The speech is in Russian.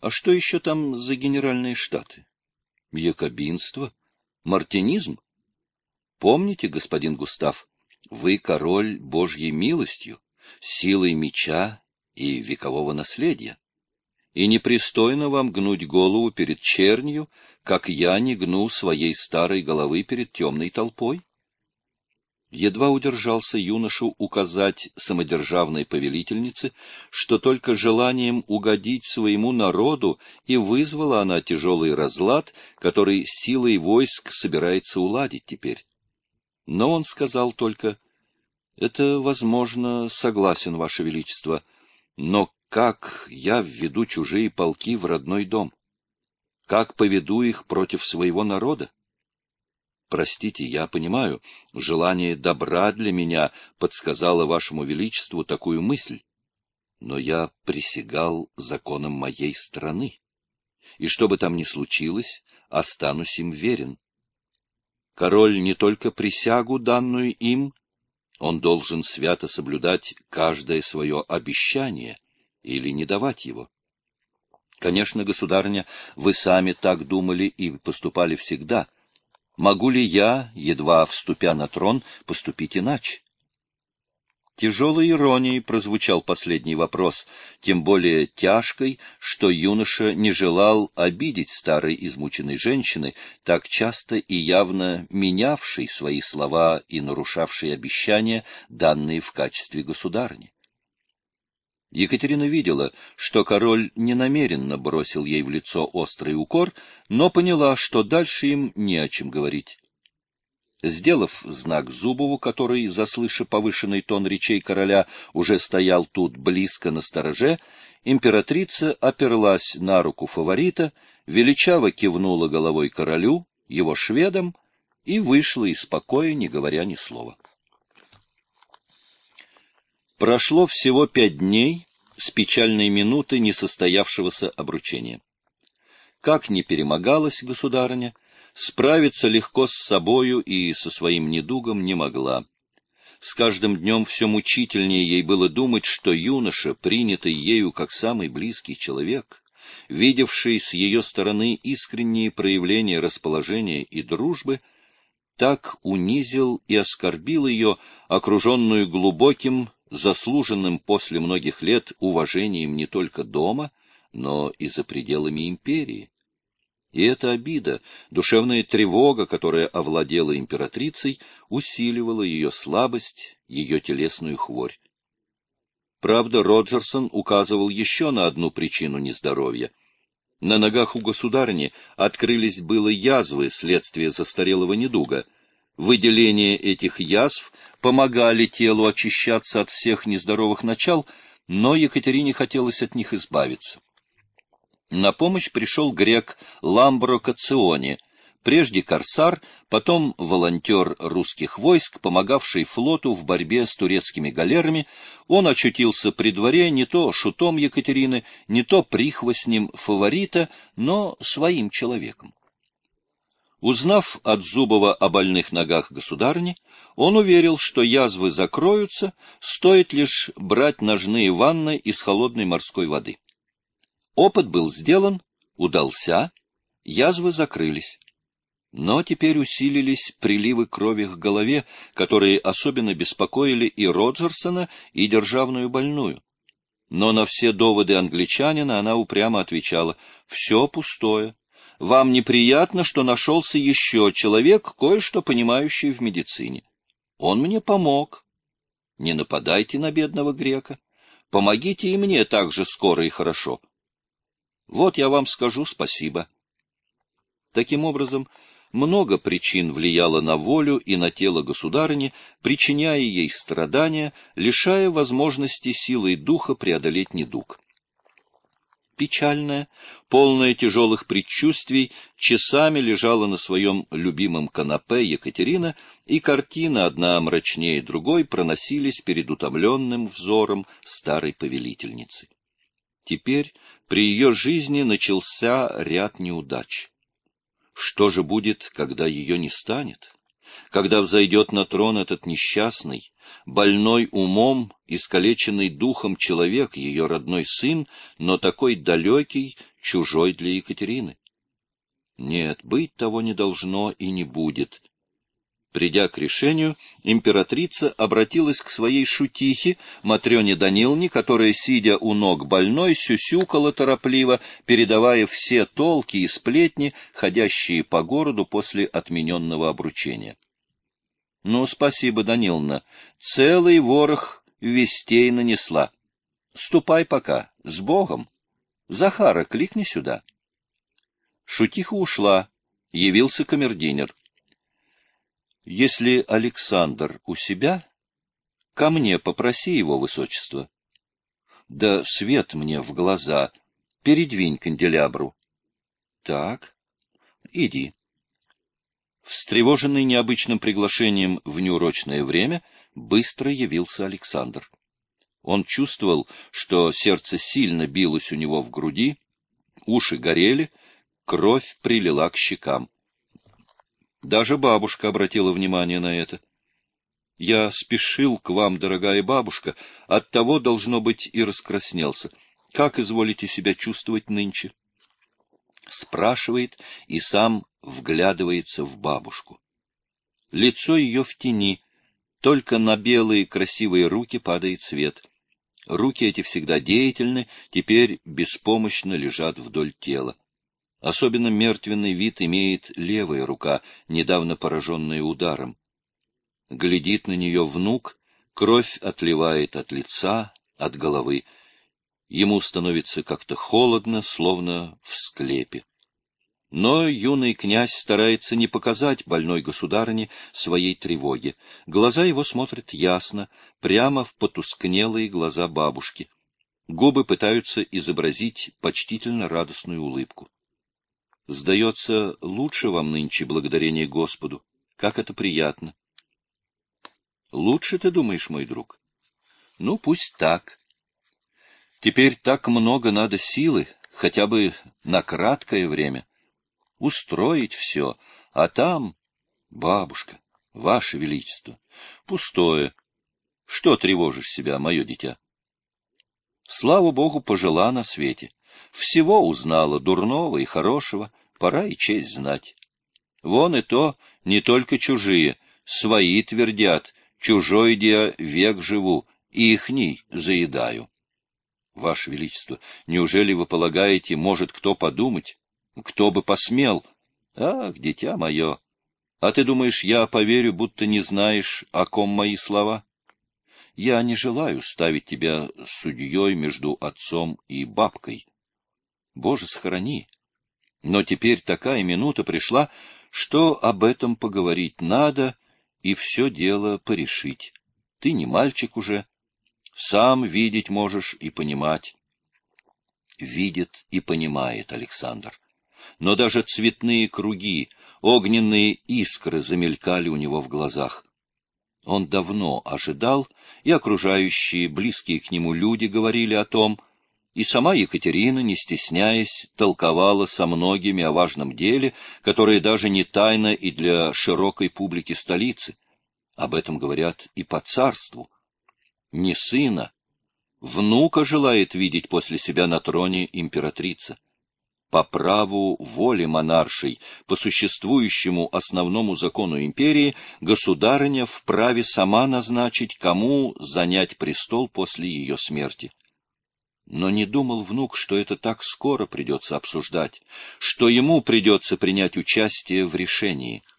А что еще там за генеральные штаты? Якобинство? Мартинизм? Помните, господин Густав, вы король Божьей милостью, силой меча и векового наследия. И непристойно вам гнуть голову перед чернью, как я не гну своей старой головы перед темной толпой? Едва удержался юношу указать самодержавной повелительнице, что только желанием угодить своему народу и вызвала она тяжелый разлад, который силой войск собирается уладить теперь. Но он сказал только, «Это, возможно, согласен, Ваше Величество, но как я введу чужие полки в родной дом? Как поведу их против своего народа? Простите, я понимаю, желание добра для меня подсказало вашему величеству такую мысль, но я присягал законам моей страны, и что бы там ни случилось, останусь им верен. Король не только присягу, данную им, он должен свято соблюдать каждое свое обещание или не давать его. Конечно, государня, вы сами так думали и поступали всегда — Могу ли я, едва вступя на трон, поступить иначе? Тяжелой иронией прозвучал последний вопрос, тем более тяжкой, что юноша не желал обидеть старой измученной женщины, так часто и явно менявшей свои слова и нарушавшей обещания, данные в качестве государни. Екатерина видела, что король ненамеренно бросил ей в лицо острый укор, но поняла, что дальше им не о чем говорить. Сделав знак Зубову, который, заслыша повышенный тон речей короля, уже стоял тут близко на стороже, императрица оперлась на руку фаворита, величаво кивнула головой королю, его шведам, и вышла из покоя, не говоря ни слова. Прошло всего пять дней с печальной минуты несостоявшегося обручения. Как ни перемогалась государыня, справиться легко с собою и со своим недугом не могла. С каждым днем все мучительнее ей было думать, что юноша, принятый ею как самый близкий человек, видевший с ее стороны искренние проявления расположения и дружбы, так унизил и оскорбил ее, окруженную глубоким, заслуженным после многих лет уважением не только дома, но и за пределами империи. И эта обида, душевная тревога, которая овладела императрицей, усиливала ее слабость, ее телесную хворь. Правда, Роджерсон указывал еще на одну причину нездоровья. На ногах у государни открылись было язвы следствие застарелого недуга. Выделение этих язв помогали телу очищаться от всех нездоровых начал, но Екатерине хотелось от них избавиться. На помощь пришел грек Ламбро Кациони, прежде корсар, потом волонтер русских войск, помогавший флоту в борьбе с турецкими галерами, он очутился при дворе не то шутом Екатерины, не то прихвостнем фаворита, но своим человеком. Узнав от Зубова о больных ногах государни, он уверил, что язвы закроются, стоит лишь брать ножные ванны из холодной морской воды. Опыт был сделан, удался, язвы закрылись. Но теперь усилились приливы крови к голове, которые особенно беспокоили и Роджерсона, и державную больную. Но на все доводы англичанина она упрямо отвечала «все пустое». Вам неприятно, что нашелся еще человек, кое-что понимающий в медицине. Он мне помог. Не нападайте на бедного грека. Помогите и мне так же скоро и хорошо. Вот я вам скажу спасибо. Таким образом, много причин влияло на волю и на тело государыни, причиняя ей страдания, лишая возможности силой духа преодолеть недуг. Печальная, полная тяжелых предчувствий, часами лежала на своем любимом канапе Екатерина, и картины, одна мрачнее другой, проносились перед утомленным взором старой повелительницы. Теперь при ее жизни начался ряд неудач. Что же будет, когда ее не станет? Когда взойдет на трон этот несчастный, больной умом, искалеченный духом человек, ее родной сын, но такой далекий, чужой для Екатерины. Нет, быть того не должно и не будет. Придя к решению, императрица обратилась к своей шутихе, Матрёне Даниловне, которая, сидя у ног больной, сюсюкала торопливо, передавая все толки и сплетни, ходящие по городу после отмененного обручения. — Ну, спасибо, Даниловна, целый ворох вестей нанесла. Ступай пока, с Богом. Захара, кликни сюда. Шутиха ушла, явился камердинер. Если Александр у себя, ко мне попроси его высочество. Да свет мне в глаза, передвинь канделябру. Так, иди. Встревоженный необычным приглашением в неурочное время, быстро явился Александр. Он чувствовал, что сердце сильно билось у него в груди, уши горели, кровь прилила к щекам. Даже бабушка обратила внимание на это. Я спешил к вам, дорогая бабушка, оттого, должно быть, и раскраснелся. Как изволите себя чувствовать нынче? Спрашивает и сам вглядывается в бабушку. Лицо ее в тени, только на белые красивые руки падает свет. Руки эти всегда деятельны, теперь беспомощно лежат вдоль тела. Особенно мертвенный вид имеет левая рука, недавно пораженная ударом. Глядит на нее внук, кровь отливает от лица, от головы. Ему становится как-то холодно, словно в склепе. Но юный князь старается не показать больной государыне своей тревоги. Глаза его смотрят ясно, прямо в потускнелые глаза бабушки. Губы пытаются изобразить почтительно радостную улыбку. Сдается, лучше вам нынче благодарение Господу. Как это приятно. Лучше ты думаешь, мой друг? Ну, пусть так. Теперь так много надо силы, хотя бы на краткое время. Устроить все, а там... Бабушка, ваше величество, пустое. Что тревожишь себя, мое дитя? Слава Богу, пожила на свете. Всего узнала, дурного и хорошего, пора и честь знать. Вон и то не только чужие, свои твердят, чужой где век живу, ихний заедаю. Ваше Величество, неужели вы полагаете, может кто подумать? Кто бы посмел? Ах, дитя мое! А ты думаешь, я поверю, будто не знаешь, о ком мои слова? Я не желаю ставить тебя судьей между отцом и бабкой. Боже, сохрани! Но теперь такая минута пришла, что об этом поговорить надо и все дело порешить. Ты не мальчик уже, сам видеть можешь и понимать. Видит и понимает Александр. Но даже цветные круги, огненные искры замелькали у него в глазах. Он давно ожидал, и окружающие, близкие к нему люди говорили о том, и сама Екатерина, не стесняясь, толковала со многими о важном деле, которое даже не тайно и для широкой публики столицы. Об этом говорят и по царству. Не сына, внука желает видеть после себя на троне императрица. По праву воли монаршей, по существующему основному закону империи, государыня вправе сама назначить, кому занять престол после ее смерти. Но не думал внук, что это так скоро придется обсуждать, что ему придется принять участие в решении —